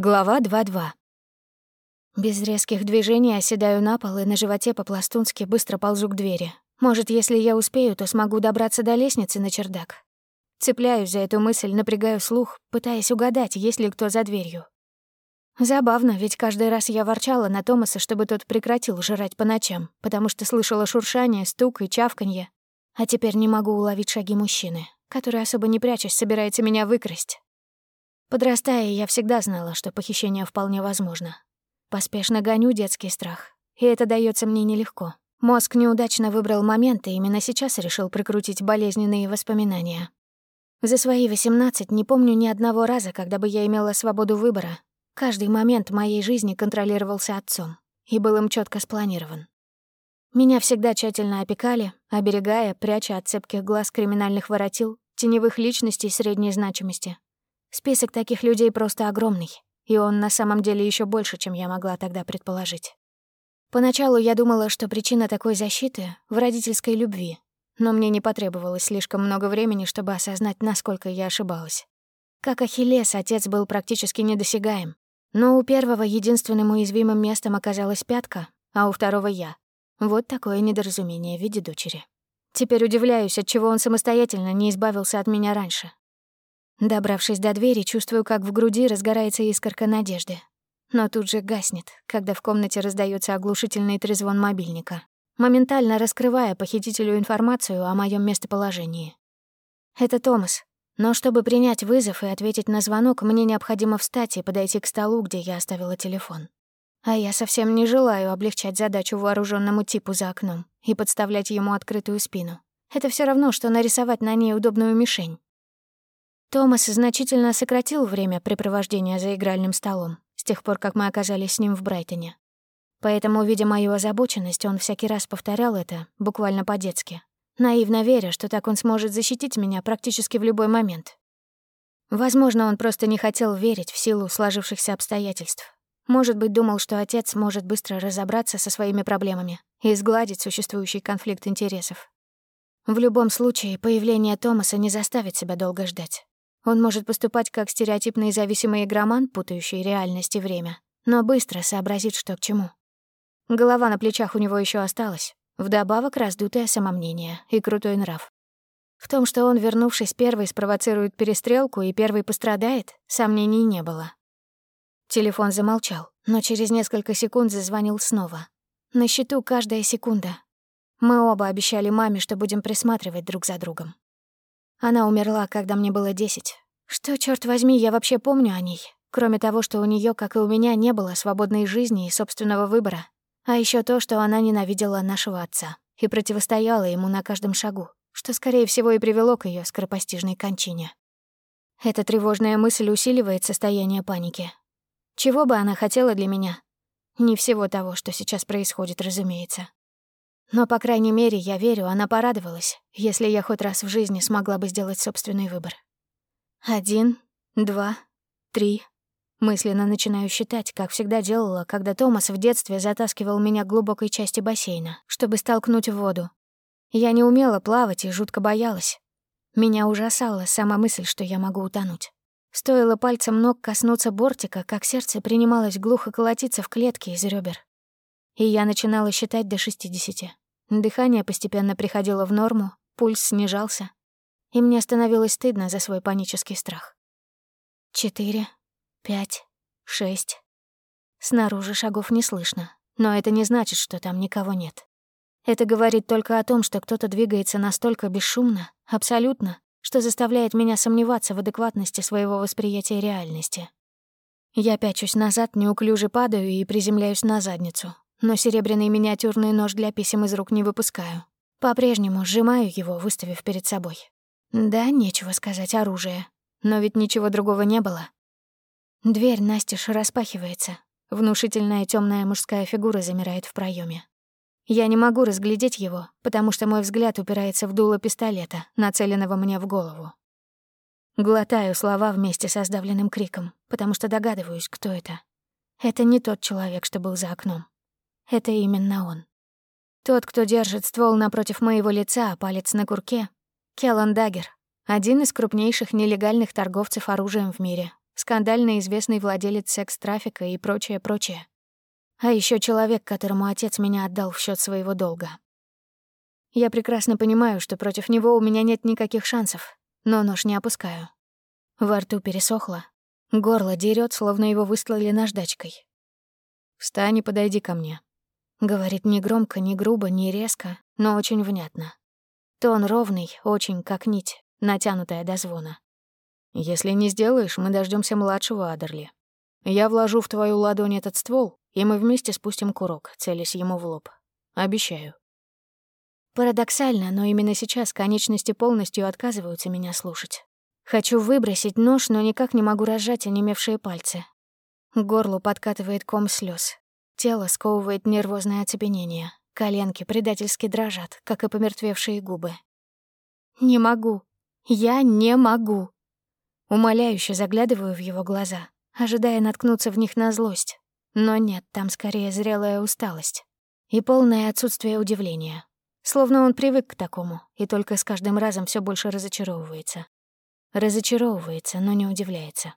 Глава 2.2. Без резких движений оседаю на пол и на животе по-пластунски быстро ползу к двери. Может, если я успею, то смогу добраться до лестницы на чердак. Цепляюсь за эту мысль, напрягаю слух, пытаясь угадать, есть ли кто за дверью. Забавно, ведь каждый раз я ворчала на Томаса, чтобы тот прекратил жрать по ночам, потому что слышала шуршание, стук и чавканье. А теперь не могу уловить шаги мужчины, который, особо не прячась, собирается меня выкрасть. Подрастая, я всегда знала, что похищение вполне возможно. Поспешно гоню детский страх, и это дается мне нелегко. Мозг неудачно выбрал момент и именно сейчас решил прикрутить болезненные воспоминания. За свои 18 не помню ни одного раза, когда бы я имела свободу выбора. Каждый момент моей жизни контролировался отцом и был им четко спланирован. Меня всегда тщательно опекали, оберегая, пряча от цепких глаз криминальных воротил, теневых личностей средней значимости, Список таких людей просто огромный, и он на самом деле еще больше, чем я могла тогда предположить. Поначалу я думала, что причина такой защиты в родительской любви, но мне не потребовалось слишком много времени, чтобы осознать, насколько я ошибалась. Как Ахиллес, отец был практически недосягаем, но у первого единственным уязвимым местом оказалась пятка, а у второго — я. Вот такое недоразумение в виде дочери. Теперь удивляюсь, отчего он самостоятельно не избавился от меня раньше. Добравшись до двери, чувствую, как в груди разгорается искорка надежды. Но тут же гаснет, когда в комнате раздается оглушительный трезвон мобильника, моментально раскрывая похитителю информацию о моем местоположении. Это Томас. Но чтобы принять вызов и ответить на звонок, мне необходимо встать и подойти к столу, где я оставила телефон. А я совсем не желаю облегчать задачу вооруженному типу за окном и подставлять ему открытую спину. Это все равно, что нарисовать на ней удобную мишень. Томас значительно сократил время препровождения за игральным столом с тех пор, как мы оказались с ним в Брайтоне. Поэтому, видя мою озабоченность, он всякий раз повторял это, буквально по-детски, наивно веря, что так он сможет защитить меня практически в любой момент. Возможно, он просто не хотел верить в силу сложившихся обстоятельств. Может быть, думал, что отец может быстро разобраться со своими проблемами и сгладить существующий конфликт интересов. В любом случае, появление Томаса не заставит себя долго ждать. Он может поступать как стереотипный зависимый игроман, путающий реальность и время, но быстро сообразит, что к чему. Голова на плечах у него еще осталась, вдобавок раздутое самомнение и крутой нрав. В том, что он, вернувшись первый, спровоцирует перестрелку и первый пострадает, сомнений не было. Телефон замолчал, но через несколько секунд зазвонил снова. На счету каждая секунда. Мы оба обещали маме, что будем присматривать друг за другом. Она умерла, когда мне было десять. Что, черт возьми, я вообще помню о ней? Кроме того, что у нее, как и у меня, не было свободной жизни и собственного выбора. А еще то, что она ненавидела нашего отца и противостояла ему на каждом шагу, что, скорее всего, и привело к ее скоропостижной кончине. Эта тревожная мысль усиливает состояние паники. Чего бы она хотела для меня? Не всего того, что сейчас происходит, разумеется. Но, по крайней мере, я верю, она порадовалась, если я хоть раз в жизни смогла бы сделать собственный выбор. Один, два, три. Мысленно начинаю считать, как всегда делала, когда Томас в детстве затаскивал меня к глубокой части бассейна, чтобы столкнуть в воду. Я не умела плавать и жутко боялась. Меня ужасала сама мысль, что я могу утонуть. Стоило пальцем ног коснуться бортика, как сердце принималось глухо колотиться в клетке из ребер и я начинала считать до 60. Дыхание постепенно приходило в норму, пульс снижался, и мне становилось стыдно за свой панический страх. Четыре, пять, шесть. Снаружи шагов не слышно, но это не значит, что там никого нет. Это говорит только о том, что кто-то двигается настолько бесшумно, абсолютно, что заставляет меня сомневаться в адекватности своего восприятия реальности. Я пячусь назад, неуклюже падаю и приземляюсь на задницу, но серебряный миниатюрный нож для писем из рук не выпускаю. По-прежнему сжимаю его, выставив перед собой. Да, нечего сказать, оружие. Но ведь ничего другого не было. Дверь настежь распахивается. Внушительная темная мужская фигура замирает в проеме. Я не могу разглядеть его, потому что мой взгляд упирается в дуло пистолета, нацеленного мне в голову. Глотаю слова вместе со сдавленным криком, потому что догадываюсь, кто это. Это не тот человек, что был за окном. Это именно он. Тот, кто держит ствол напротив моего лица, а палец на курке — Келлан Даггер, один из крупнейших нелегальных торговцев оружием в мире, скандально известный владелец секс-трафика и прочее, прочее. А еще человек, которому отец меня отдал в счет своего долга. Я прекрасно понимаю, что против него у меня нет никаких шансов, но нож не опускаю. Во рту пересохло, горло дерет, словно его выслали наждачкой. «Встань и подойди ко мне», — говорит не громко, не грубо, не резко, но очень внятно. Тон ровный, очень как нить, натянутая до звона. «Если не сделаешь, мы дождемся младшего Адерли. Я вложу в твою ладонь этот ствол, и мы вместе спустим курок, целясь ему в лоб. Обещаю». Парадоксально, но именно сейчас конечности полностью отказываются меня слушать. Хочу выбросить нож, но никак не могу разжать онемевшие пальцы. К горлу подкатывает ком слез. Тело сковывает нервозное оцепенение. Коленки предательски дрожат, как и помертвевшие губы. «Не могу. Я не могу». Умоляюще заглядываю в его глаза, ожидая наткнуться в них на злость. Но нет, там скорее зрелая усталость и полное отсутствие удивления. Словно он привык к такому и только с каждым разом все больше разочаровывается. Разочаровывается, но не удивляется.